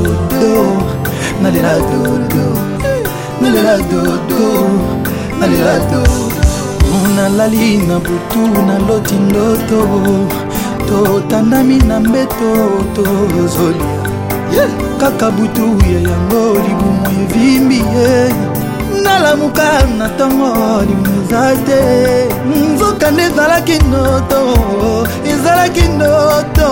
dodo nalela dodo nalela dodo nalela dodo nalali na butu naloti ndoto totandami na mbeto tozolia kaka butu ya yango libumu evimbi ye nalamuka na ntongo libumu eza te nzoka nde ezalaki ndoto ezalaki ndoto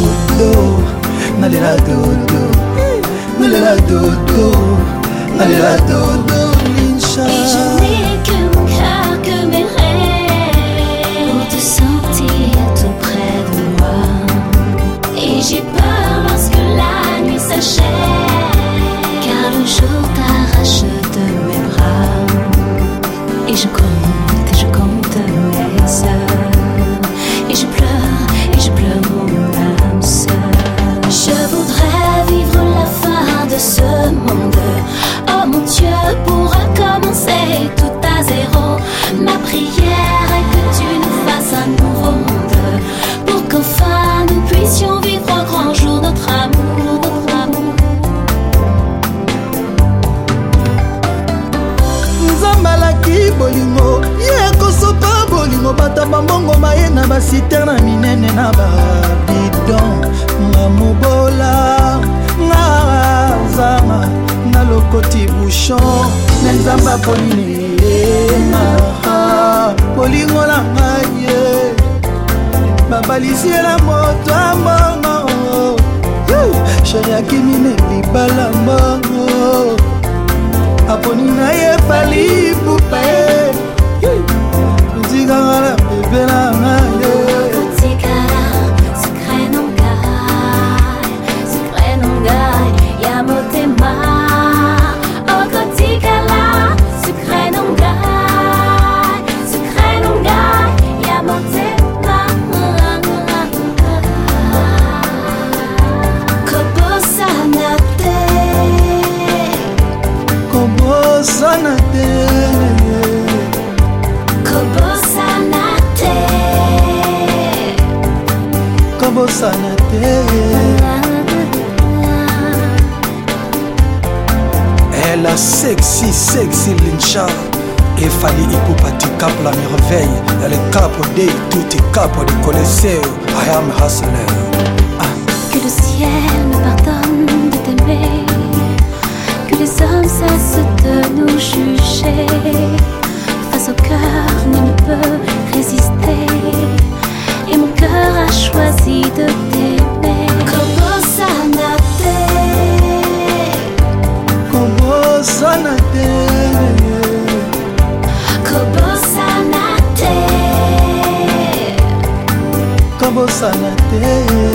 Dodo, na lila do do na lila do na lila do do linsha alingi bolingo ye akosopa bolingo bata bambongo baye na basiter na minene na babidon nga mobola nga zanga na lokoti bouchon na nzamba polini e, bolingo na ngai ye babalisiela moto elle a sexy sexy lincha efali ipupati cap la merveille elle est capo de tout et cap de coliseo i am hustler ah. que le ciel me pardonne de t'aimer que les hommes cessent de bosana te